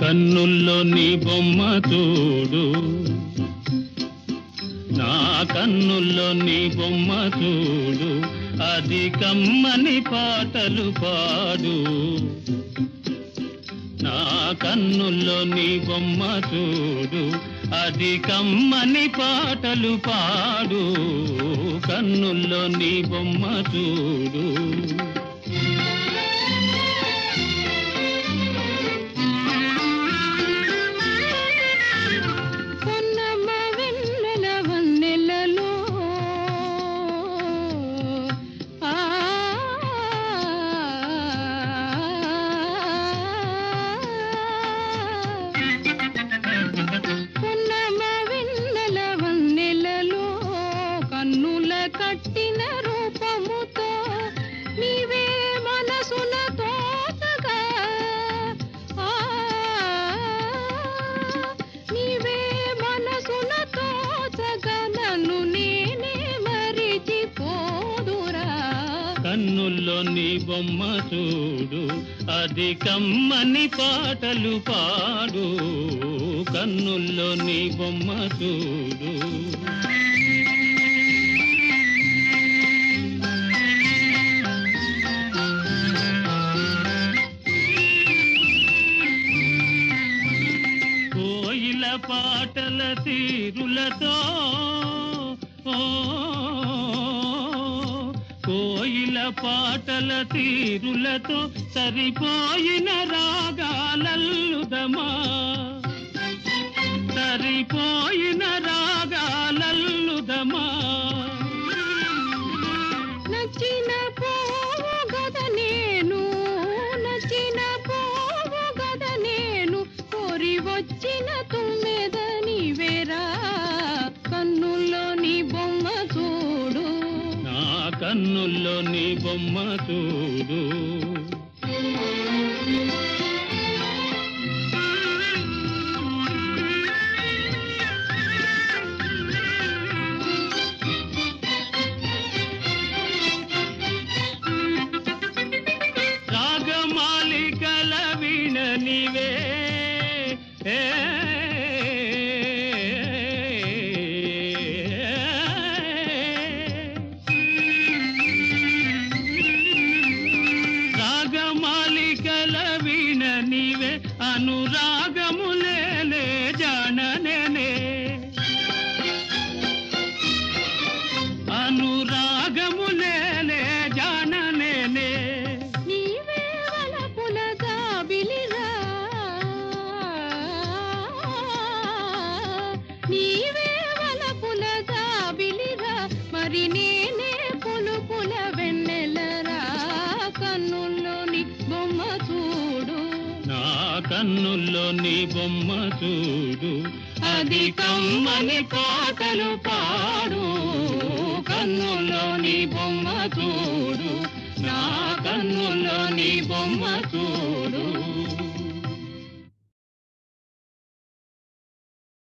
కన్నుల్లో నీ బొమ్మ చూడు. నా కన్నుల్లో నీ బొమ్మ చూడు. అది కమ్మని పాటలు పాడు. నా కన్నుల్లో నీ బొమ్మ చూడు. అది కమ్మని పాటలు పాడు. కన్నుల్లో నీ బొమ్మ చూడు. నీ బొమ్మ చూడు అది కమ్మని పాటలు పాడు. కన్నుల్లో నీ బొమ్మ చూడు. కోయిల పాటల తీరులతో ఓ, కోయిల పాటల తీరులతో సరిపోయిన రాగాలల్లుదమా? సరిపోయిన కన్నుల్లో నీ బొమ్మ చూడు. రాగమాలికల వీణ నీవే. ఏ, నీవే కన్నుల్లో నీ బొమ్మ చూడు. అది కమ్మని పాటలు పాడు. కన్నుల్లో నీ బొమ్మ చూడు. నా కన్నుల్లో నీ బొమ్మ చూడు.